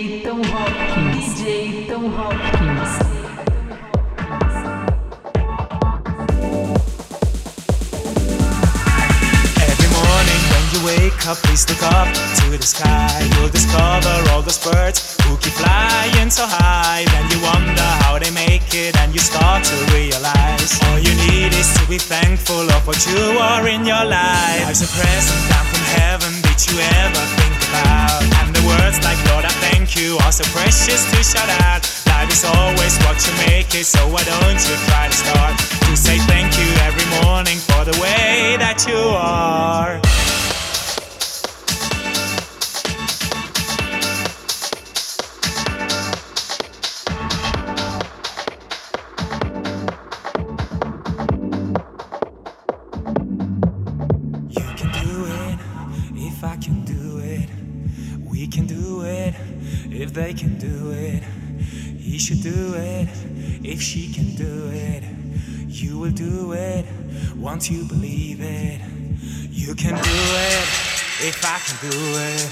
DJ Tom Hopkins, DJ Tom Hopkins. Every morning when you wake up, please look up to the sky. You'll discover all those birds who keep flying so high. Then you wonder how they make it, and you start to realize all you need is to be thankful of what you are in your life. Life's a present down from heaven. Did you ever about? And the words like Lord, I thank you are so precious to shout out. Life is always what you make it, so why don't you try to start to say thank you every morning for the way that you are? They can do it. He should do it if she can do it. You will do it once you believe it. You can do it if I can do it.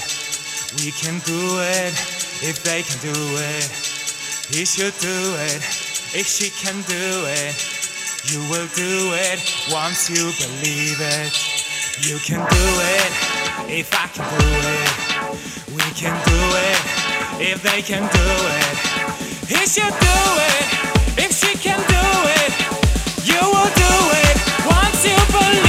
We can do it if they can do it. He should do it if she can do it. You will do it once you believe it. You can do it if I can do it. We can do it if they can do it. He should do it if she can do it. You will do it once you believe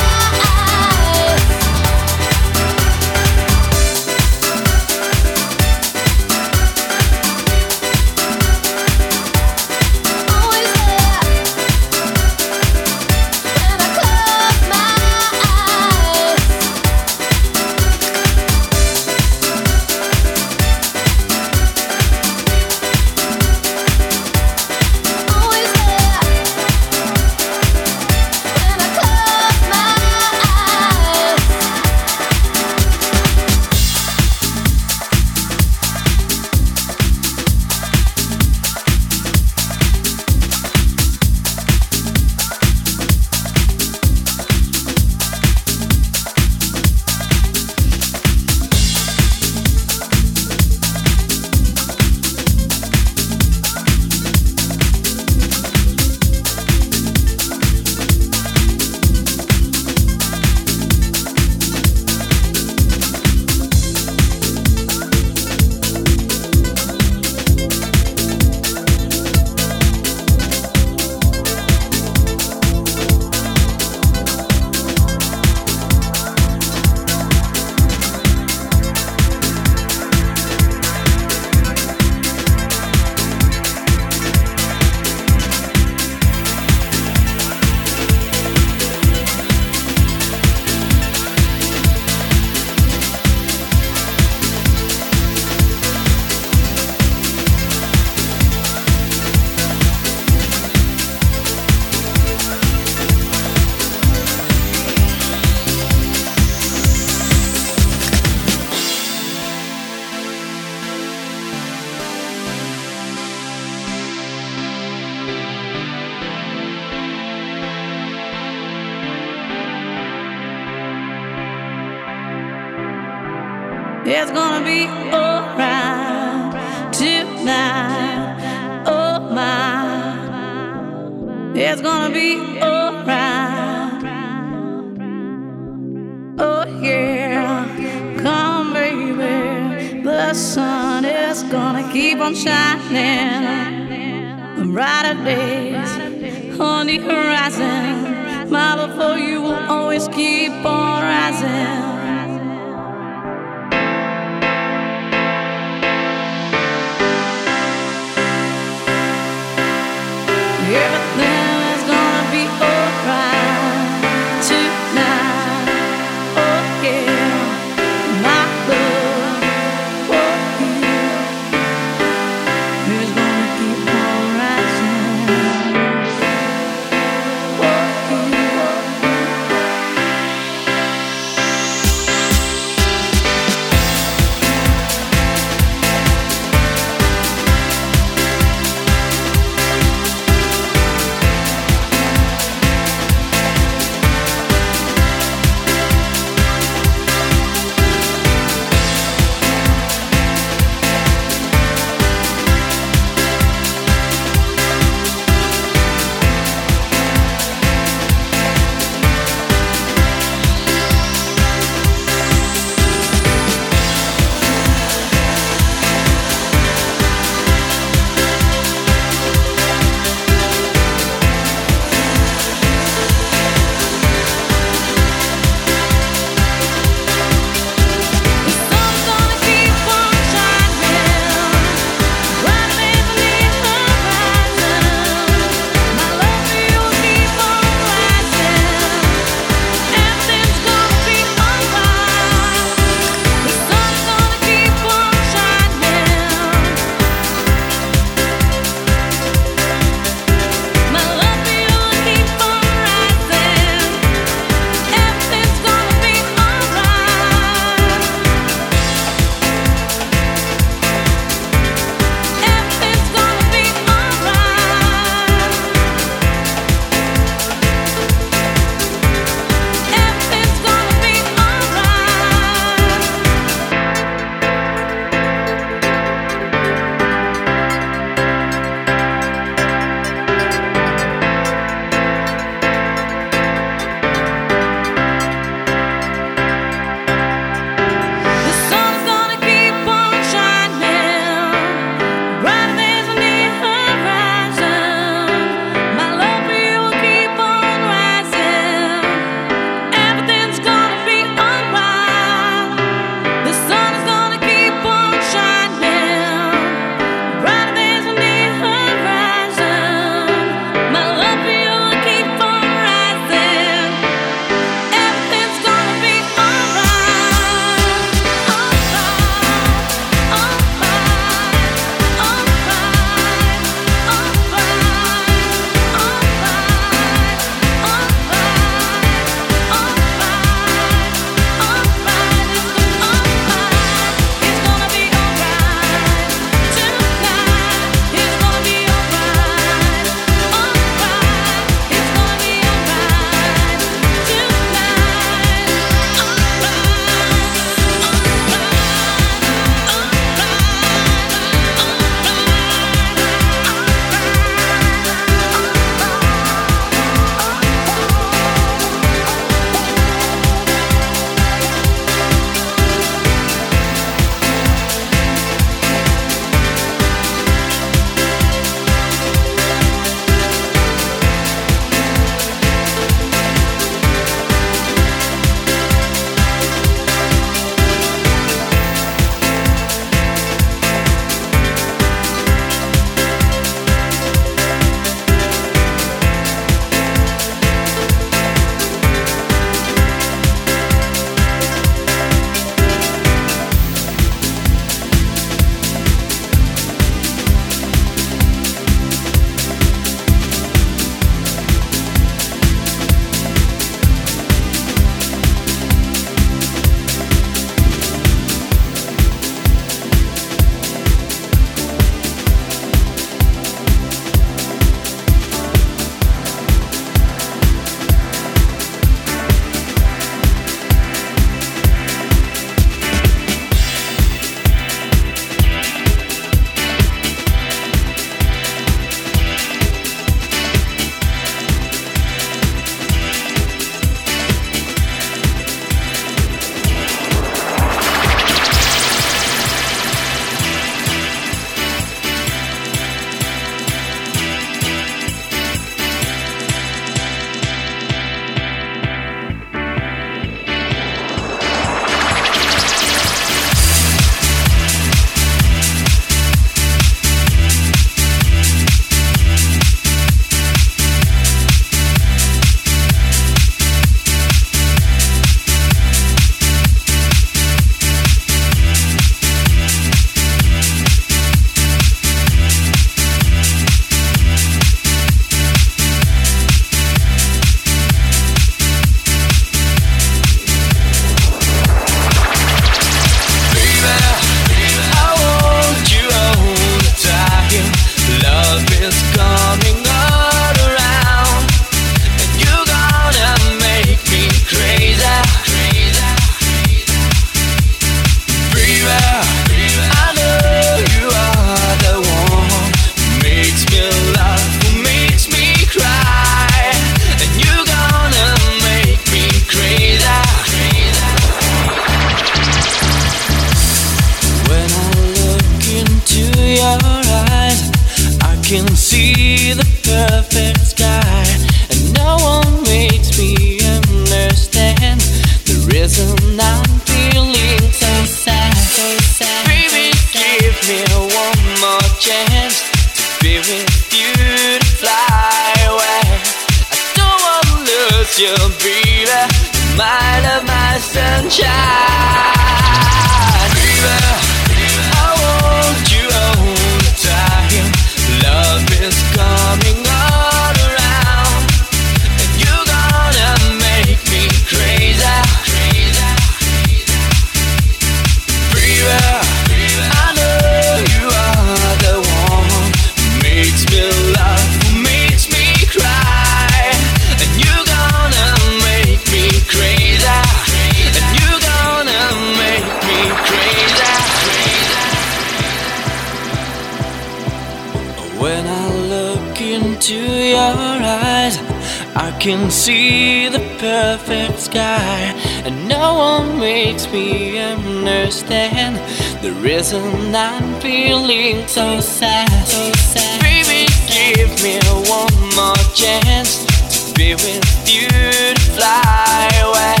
can see the perfect sky, and no one makes me understand the reason I'm feeling so sad. So sad. Baby, give me one more chance to be with you to fly away.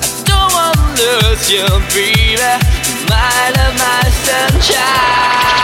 I don't wanna lose you, baby. My love, my sunshine.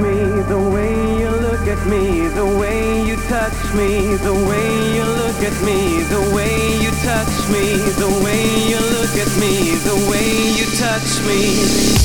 me, the way you look at me, the way you touch me, the way you look at me, the way you touch me, the way you look at me, the way you touch me.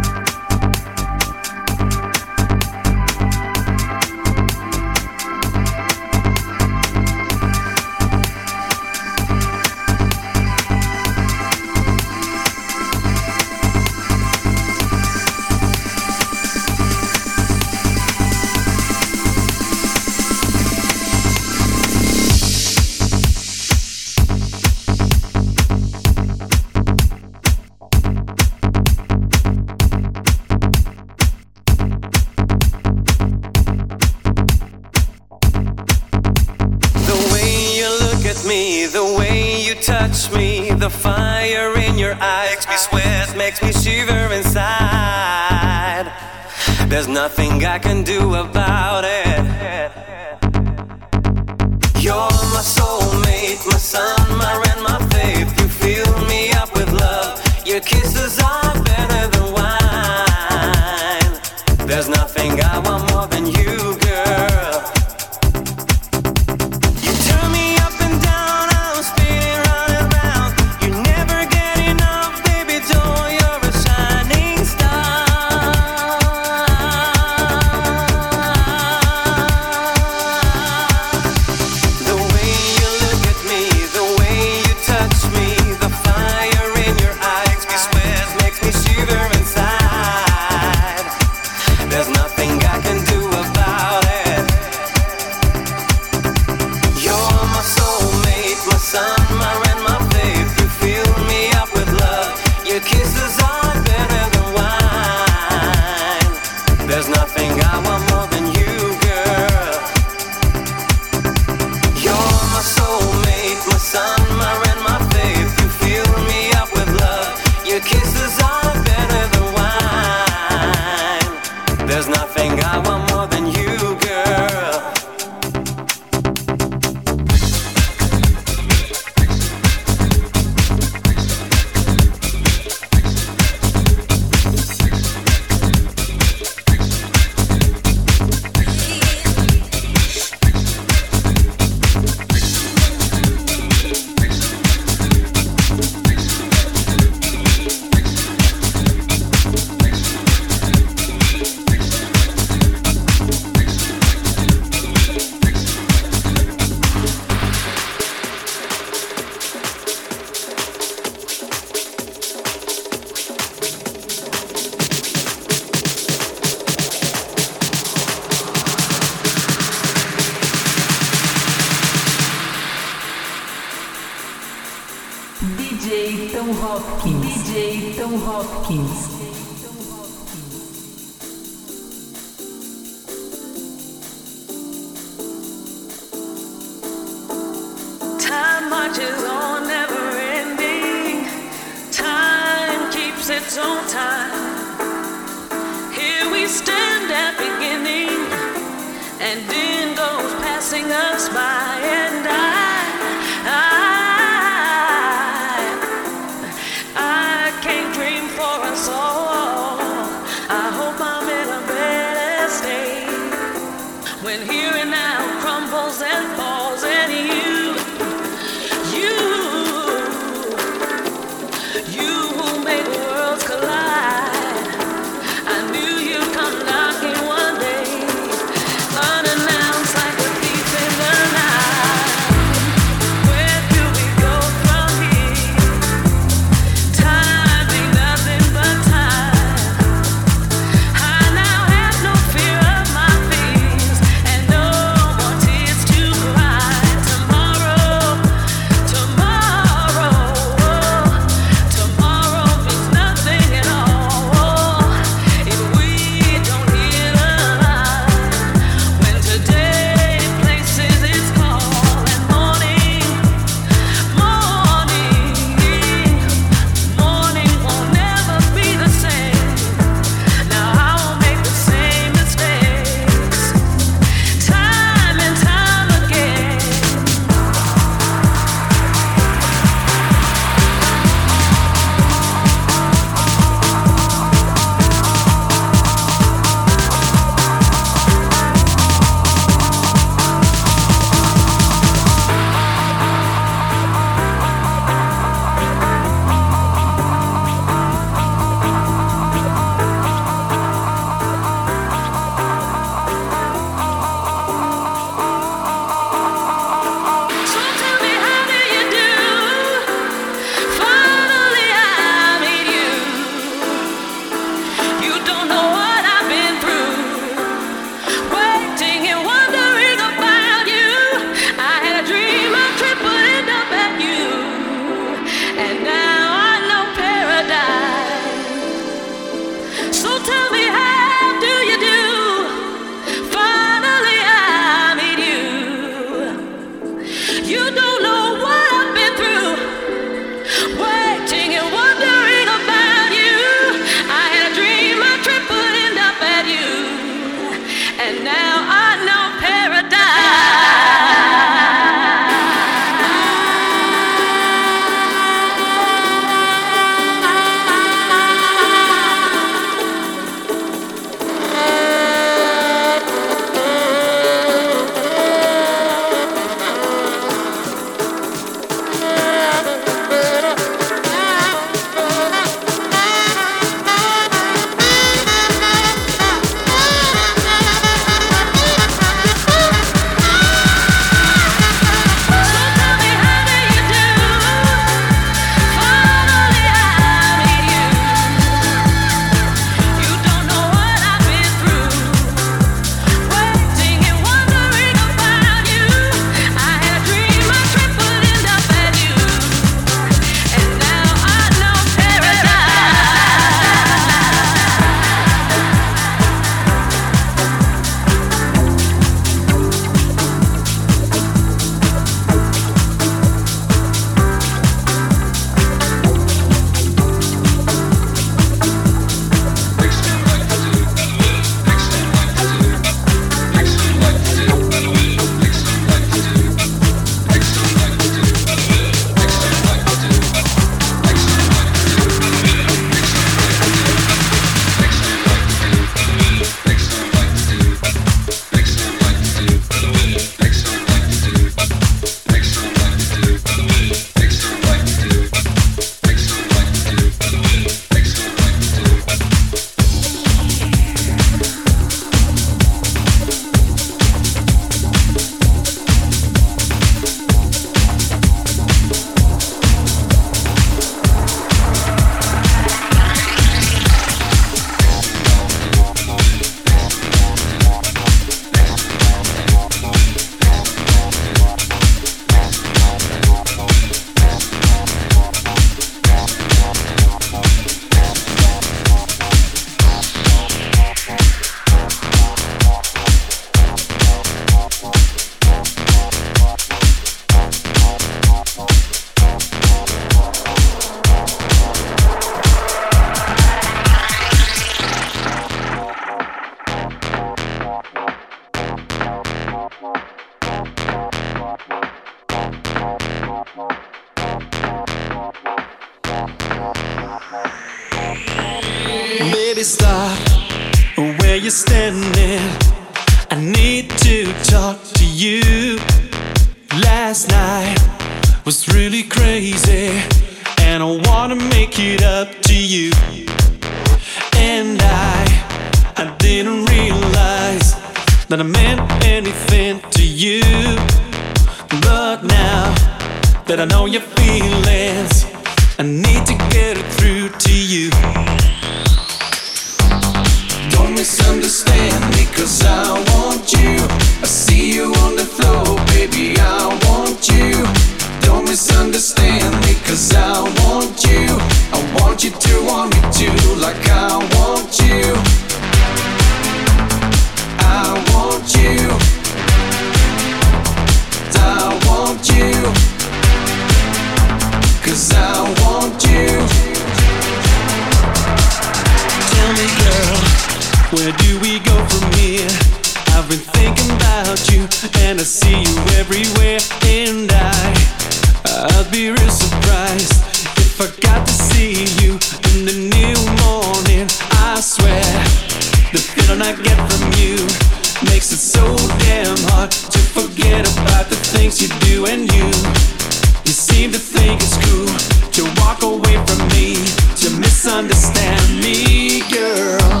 to think it's cool to walk away from me, to misunderstand me, girl.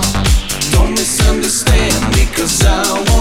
Don't misunderstand me, cause I